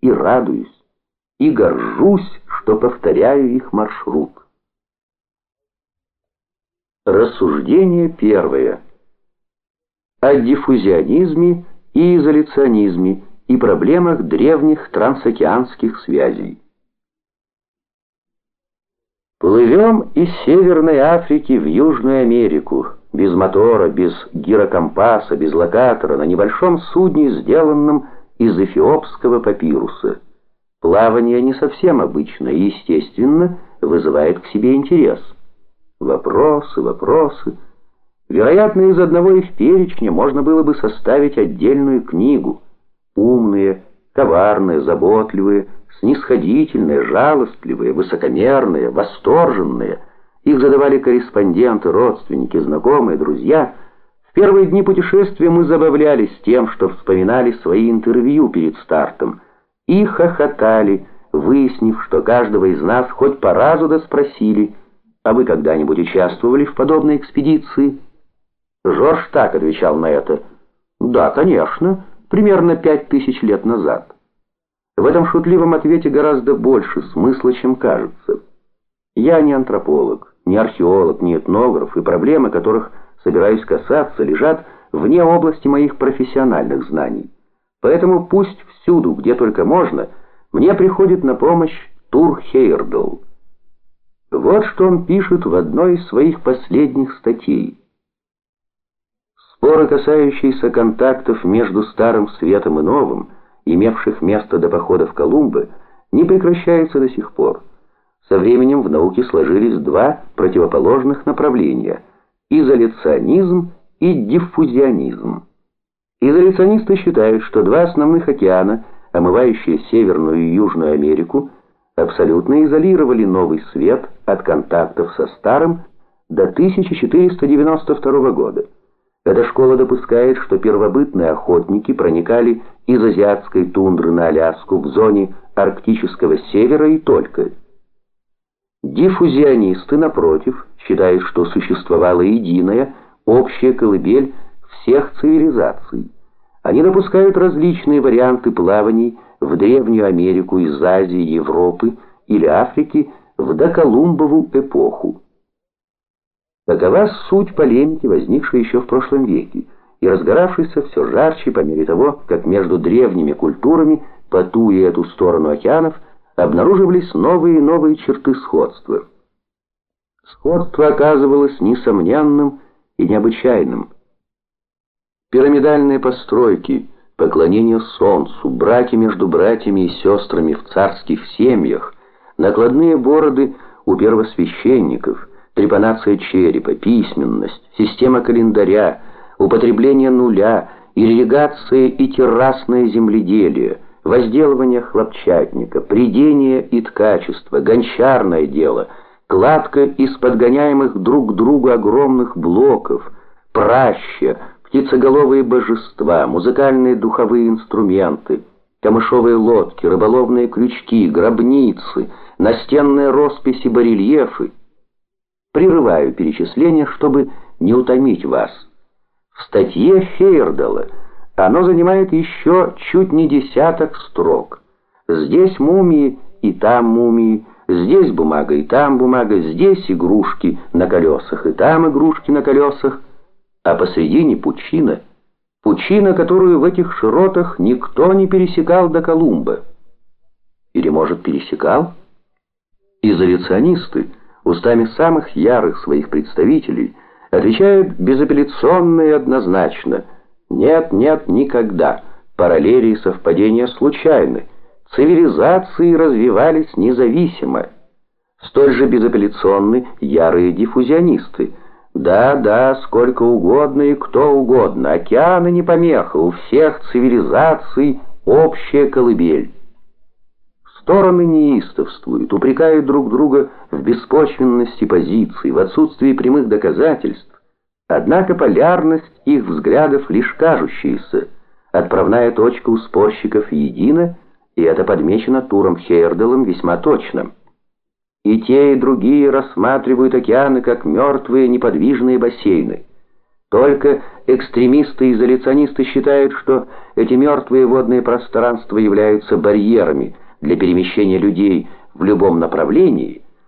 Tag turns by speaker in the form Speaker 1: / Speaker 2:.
Speaker 1: и радуюсь, и горжусь, что повторяю их маршрут. Рассуждение первое. О диффузионизме и изоляционизме и проблемах древних трансокеанских связей. Плывем из Северной Африки в Южную Америку, без мотора, без гирокомпаса, без локатора, на небольшом судне, сделанном из эфиопского папируса. Плавание не совсем обычное и, естественно, вызывает к себе интерес. Вопросы, вопросы. Вероятно, из одного их перечня можно было бы составить отдельную книгу. Умные, коварные, заботливые, снисходительные, жалостливые, высокомерные, восторженные. Их задавали корреспонденты, родственники, знакомые, друзья. В первые дни путешествия мы забавлялись тем, что вспоминали свои интервью перед стартом и хохотали, выяснив, что каждого из нас хоть по разу доспросили, а вы когда-нибудь участвовали в подобной экспедиции? Жорж так отвечал на это. Да, конечно, примерно пять тысяч лет назад. В этом шутливом ответе гораздо больше смысла, чем кажется. Я не антрополог, не археолог, не этнограф, и проблемы, которых собираюсь касаться, лежат вне области моих профессиональных знаний. Поэтому пусть всюду, где только можно, мне приходит на помощь Тур Хейрдл. Вот что он пишет в одной из своих последних статей. Споры, касающиеся контактов между Старым Светом и Новым, имевших место до походов Колумба, не прекращаются до сих пор. Со временем в науке сложились два противоположных направления – изоляционизм и диффузионизм. Изоляционисты считают, что два основных океана, омывающие Северную и Южную Америку, абсолютно изолировали новый свет от контактов со старым до 1492 года. Эта школа допускает, что первобытные охотники проникали из азиатской тундры на Аляску в зоне арктического севера и только. Диффузионисты, напротив, считают, что существовала единая, общая колыбель всех цивилизаций. Они допускают различные варианты плаваний в Древнюю Америку из Азии, Европы или Африки в доколумбову эпоху. Такова суть полемики, возникшей еще в прошлом веке и разгоравшейся все жарче по мере того, как между древними культурами по ту и эту сторону океанов обнаруживались новые и новые черты сходства. Сходство оказывалось несомненным и необычайным. Пирамидальные постройки, поклонение солнцу, браки между братьями и сестрами в царских семьях, накладные бороды у первосвященников, трепанация черепа, письменность, система календаря, употребление нуля, ирригация и террасное земледелие, возделывание хлопчатника, придение и ткачество, гончарное дело, кладка из подгоняемых друг к другу огромных блоков, праща, птицеголовые божества, музыкальные духовые инструменты, камышовые лодки, рыболовные крючки, гробницы, настенные росписи, барельефы. Прерываю перечисление, чтобы не утомить вас. В статье Хейердала оно занимает еще чуть не десяток строк. Здесь мумии и там мумии, здесь бумага и там бумага, здесь игрушки на колесах и там игрушки на колесах, а посредине пучина, пучина, которую в этих широтах никто не пересекал до Колумба. Или, может, пересекал? Изоляционисты, устами самых ярых своих представителей, отвечают безапелляционно и однозначно «нет, нет, никогда». Параллели и совпадения случайны. Цивилизации развивались независимо. Столь же безапелляционны ярые диффузионисты. Да, да, сколько угодно и кто угодно. Океаны не помеха, у всех цивилизаций общая колыбель. Стороны неистовствуют, упрекают друг друга в беспочвенности позиций, в отсутствии прямых доказательств. Однако полярность их взглядов лишь кажущаяся. Отправная точка у спорщиков едина, и это подмечено Туром Хейерделом весьма точно. И те, и другие рассматривают океаны как мертвые неподвижные бассейны. Только экстремисты и изоляционисты считают, что эти мертвые водные пространства являются барьерами для перемещения людей в любом направлении –